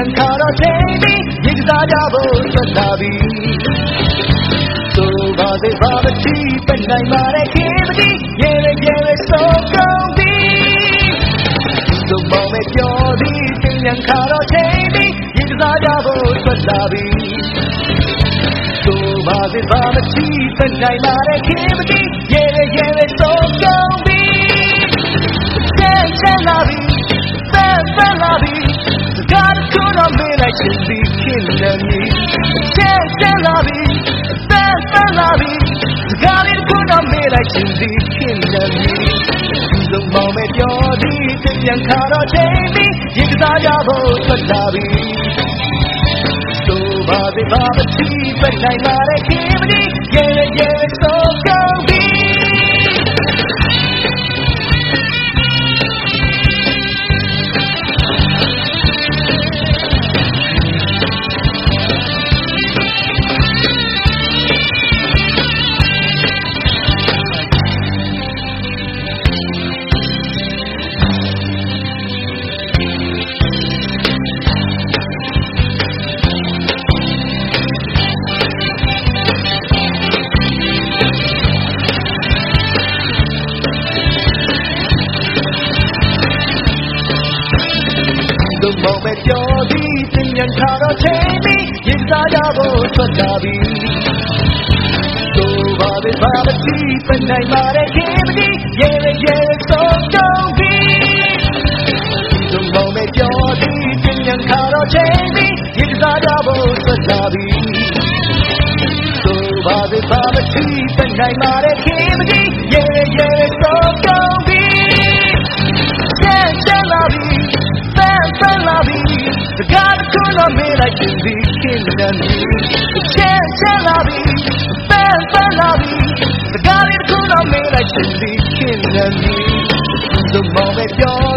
ဉ္ခါတော့ချိန်ပြီးရေကစားကြဖို့ဆက်လာပြီဆိုပါသေးပါမချီပနိုင်ပါတဲ့ခင်မကြီးရေလေရေလေဆိုကုန်ပြီဆိုမောင်မပြောသည်ဉ္ခါတော့ချိန်ပြီးရေကစားကြဖို့ဆက်လာပြီဆိုပါသေးပါမချီပနိုင်ပါတဲ့ခင်မကြီးရေ ဆက်ဆက်လာပြီဆက်ဆက်လာပြီစကားလေးတစ်ခုတော့မေးလိုက်ချင်ပြီးခင်နေပြီလုံးမောင်မဲ့ပြောသည်ပြန်ခါတော့ချိန်ပြီးရင်ကစားကြဖို့ထွက်လာပြီဆိုပါသေးပါမချီပနိုင်ပါတဲ့ခင်မကြီးရေရေ လုံးမောင်မဲ့ပြောသည်တင်ញံခါတော့ချိန်ပြီးရင်စားကြဖို့ထွက်လာပြီဆိုပါသေးပါမတိပနိုင်ပါတဲ့ခင်မကြီးရေရေဆုံးတော့ပြီလုံးမောင်မဲ့ပြောသည်တင်ញံခါတော့ချိန်ပြီးရင်စားကြဖို့ထွက်လာပြီဆိုပါသေးပါမတိပနိုင်ပါတဲ့ခင်မကြီးရေ စကားတစ်ခုတော့မေးလိုက်ချင်ပြီးခင်နေပြီဆက်ဆက်လာပြီဆက်ဆက်လာပြီစကားလေးတစ်ခုတော့မေးလိုက်ချင်ပြီးခင်နေပြီသူမောင်ပဲပြော